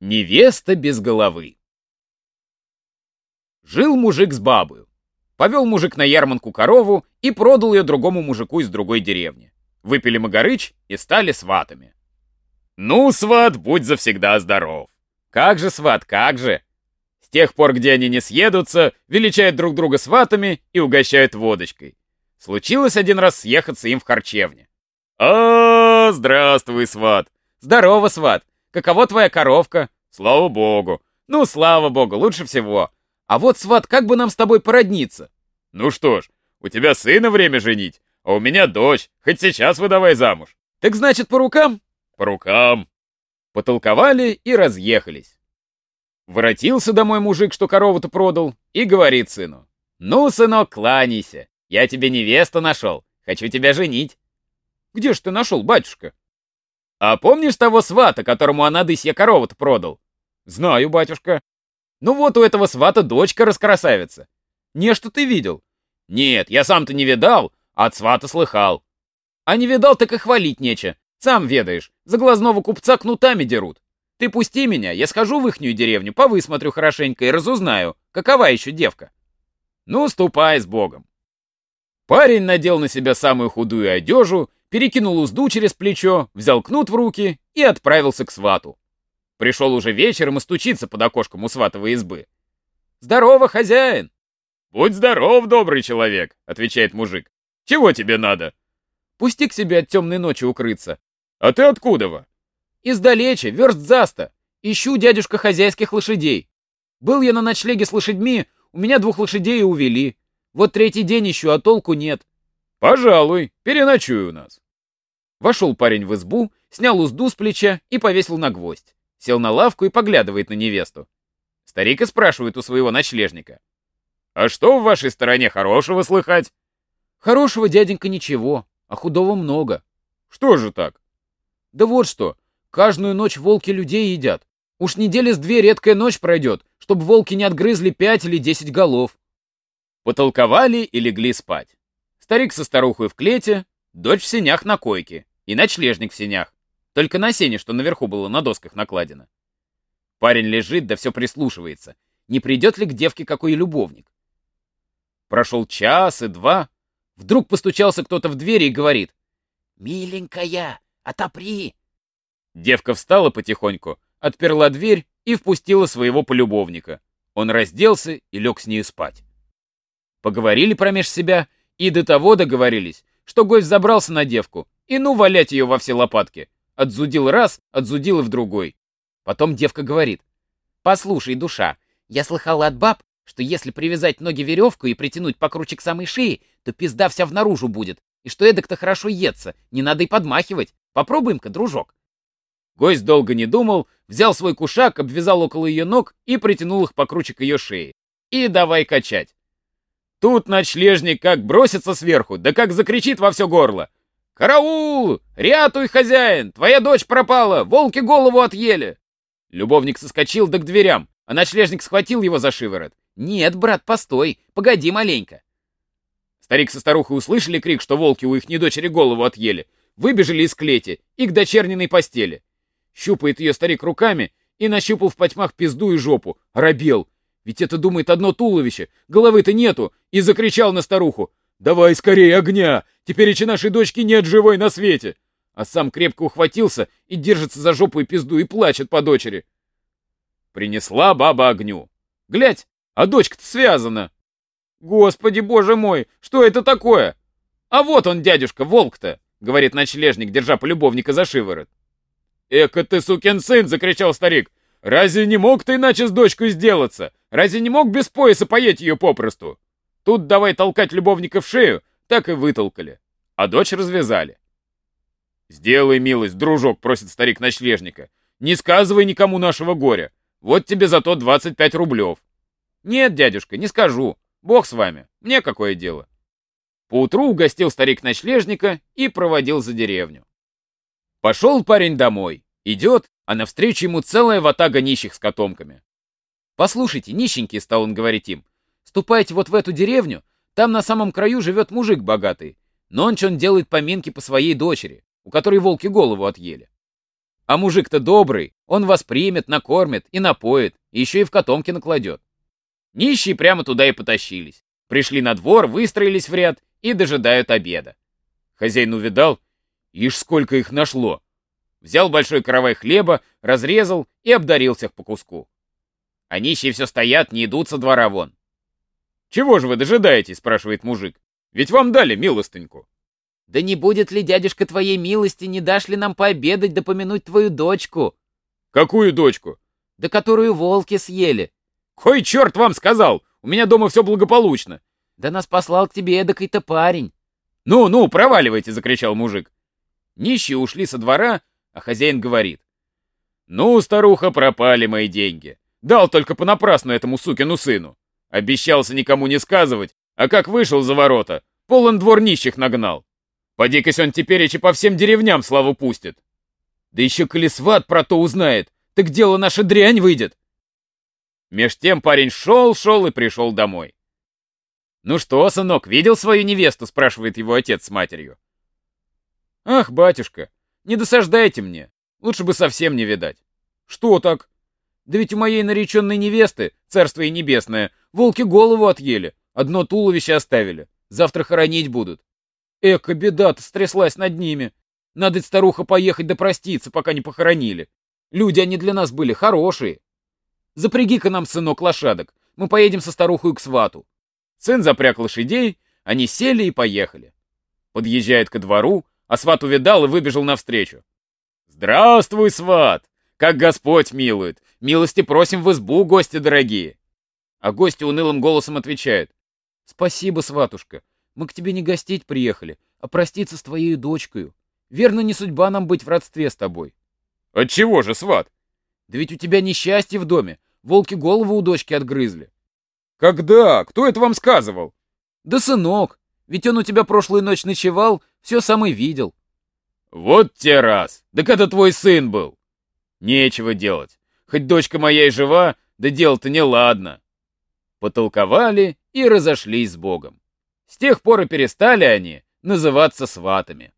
Невеста без головы. Жил мужик с бабою. Повел мужик на ярманку корову и продал ее другому мужику из другой деревни. Выпили магарыч и стали сватами. Ну, сват, будь завсегда здоров. Как же, сват, как же. С тех пор, где они не съедутся, величают друг друга сватами и угощают водочкой. Случилось один раз съехаться им в харчевне. А, здравствуй, сват. Здорово, сват. Каково твоя коровка? Слава богу. Ну, слава богу, лучше всего. А вот, сват, как бы нам с тобой породниться? Ну что ж, у тебя сына время женить, а у меня дочь. Хоть сейчас выдавай замуж. Так значит, по рукам? По рукам. Потолковали и разъехались. Воротился домой мужик, что корову-то продал, и говорит сыну. Ну, сынок, кланяйся. Я тебе невесту нашел. Хочу тебя женить. Где ж ты нашел, батюшка? А помнишь того свата, которому Анадысья корову-то продал? Знаю, батюшка. Ну вот у этого свата дочка раскрасавица. Не что ты видел? Нет, я сам-то не видал, а от свата слыхал. А не видал, так и хвалить нече. Сам ведаешь, за глазного купца кнутами дерут. Ты пусти меня, я схожу в ихнюю деревню, повысмотрю хорошенько и разузнаю, какова еще девка. Ну, ступай с Богом. Парень надел на себя самую худую одежу перекинул узду через плечо, взял кнут в руки и отправился к свату. Пришел уже вечером и стучится под окошком у сватовой избы. «Здорово, хозяин!» «Будь здоров, добрый человек!» — отвечает мужик. «Чего тебе надо?» «Пусти к себе от темной ночи укрыться». «А ты откуда во?» «Издалече, верст заста. Ищу дядюшка хозяйских лошадей. Был я на ночлеге с лошадьми, у меня двух лошадей и увели. Вот третий день ищу, а толку нет». «Пожалуй, переночуй у нас». Вошел парень в избу, снял узду с плеча и повесил на гвоздь. Сел на лавку и поглядывает на невесту. Старик и спрашивает у своего ночлежника. «А что в вашей стороне хорошего слыхать?» «Хорошего, дяденька, ничего, а худого много». «Что же так?» «Да вот что, каждую ночь волки людей едят. Уж недели с две редкая ночь пройдет, чтобы волки не отгрызли пять или десять голов». Потолковали и легли спать. Старик со старухой в клете, дочь в сенях на койке. И ночлежник в сенях. Только на сене, что наверху было на досках накладено. Парень лежит, да все прислушивается. Не придет ли к девке какой любовник? Прошел час и два. Вдруг постучался кто-то в дверь и говорит. «Миленькая, отопри!» Девка встала потихоньку, отперла дверь и впустила своего полюбовника. Он разделся и лег с нею спать. Поговорили промеж себя и до того договорились, что гость забрался на девку и ну валять ее во все лопатки. Отзудил раз, отзудил и в другой. Потом девка говорит. «Послушай, душа, я слыхала от баб, что если привязать ноги веревку и притянуть покруче к самой шее, то пизда вся внаружу будет, и что эдак-то хорошо ется, не надо и подмахивать. Попробуем-ка, дружок». Гость долго не думал, взял свой кушак, обвязал около ее ног и притянул их покруче к ее шее. И давай качать. Тут ночлежник как бросится сверху, да как закричит во все горло. «Караул! Рятуй, хозяин! Твоя дочь пропала! Волки голову отъели!» Любовник соскочил да к дверям, а ночлежник схватил его за шиворот. «Нет, брат, постой! Погоди маленько!» Старик со старухой услышали крик, что волки у их дочери голову отъели, выбежали из клети и к дочерниной постели. Щупает ее старик руками и нащупал в потьмах пизду и жопу. Робел. Ведь это думает одно туловище, головы-то нету, и закричал на старуху. «Давай скорее огня! Теперь и нашей дочки нет живой на свете!» А сам крепко ухватился и держится за жопу и пизду и плачет по дочери. Принесла баба огню. Глядь, а дочка-то связана. Господи, боже мой, что это такое? А вот он, дядюшка, волк-то, говорит ночлежник, держа полюбовника за шиворот. «Эка ты, сукин сын!» — закричал старик. «Разве не мог ты иначе с дочкой сделаться? Разве не мог без пояса поеть ее попросту?» Тут давай толкать любовника в шею, так и вытолкали. А дочь развязали. «Сделай милость, дружок», — просит старик ночлежника. «Не сказывай никому нашего горя. Вот тебе зато 25 рублев». «Нет, дядюшка, не скажу. Бог с вами. Мне какое дело». Поутру угостил старик ночлежника и проводил за деревню. Пошел парень домой. Идет, а навстречу ему целая ватага нищих с котомками. «Послушайте, нищенькие», — стал он говорить им, Ступайте вот в эту деревню, там на самом краю живет мужик богатый. Нонч он делает поминки по своей дочери, у которой волки голову отъели. А мужик-то добрый, он вас примет, накормит и напоит, и еще и в котомке накладет. Нищие прямо туда и потащились. Пришли на двор, выстроились в ряд и дожидают обеда. Хозяин увидал, ишь сколько их нашло. Взял большой каравай хлеба, разрезал и обдарил всех по куску. А нищие все стоят, не идут со двора вон. «Чего же вы дожидаетесь?» — спрашивает мужик. «Ведь вам дали милостыньку». «Да не будет ли, дядюшка, твоей милости, не дашь ли нам пообедать да помянуть твою дочку?» «Какую дочку?» «Да которую волки съели». «Кой черт вам сказал? У меня дома все благополучно». «Да нас послал к тебе эдакой-то парень». «Ну-ну, проваливайте!» — закричал мужик. Нищие ушли со двора, а хозяин говорит. «Ну, старуха, пропали мои деньги. Дал только понапрасну этому сукину сыну. Обещался никому не сказывать, а как вышел за ворота, полон двор нищих нагнал. Поди-кась он теперь и по всем деревням славу пустит. Да еще колесват про то узнает, так дело наша дрянь выйдет. Меж тем парень шел-шел и пришел домой. «Ну что, сынок, видел свою невесту?» — спрашивает его отец с матерью. «Ах, батюшка, не досаждайте мне. Лучше бы совсем не видать». «Что так?» «Да ведь у моей нареченной невесты, царство и небесное, волки голову отъели, одно туловище оставили. Завтра хоронить будут. Эка, беда-то стряслась над ними. Надо старуха поехать да проститься, пока не похоронили. Люди они для нас были хорошие. Запряги-ка нам, сынок, лошадок. Мы поедем со старухой к свату. Сын запряг лошадей, они сели и поехали. Подъезжает ко двору, а сват увидал и выбежал навстречу. «Здравствуй, сват! Как Господь милует! Милости просим в избу, гости дорогие!» А гости унылым голосом отвечают. «Спасибо, сватушка, мы к тебе не гостить приехали, а проститься с твоей дочкой. Верно, не судьба нам быть в родстве с тобой». «Отчего же, сват?» «Да ведь у тебя несчастье в доме, волки голову у дочки отгрызли». «Когда? Кто это вам сказывал?» «Да сынок, ведь он у тебя прошлую ночь ночевал, все сам и видел». «Вот те раз! Так это твой сын был!» «Нечего делать. Хоть дочка моя и жива, да дело-то неладно». Потолковали и разошлись с Богом. С тех пор и перестали они называться сватами.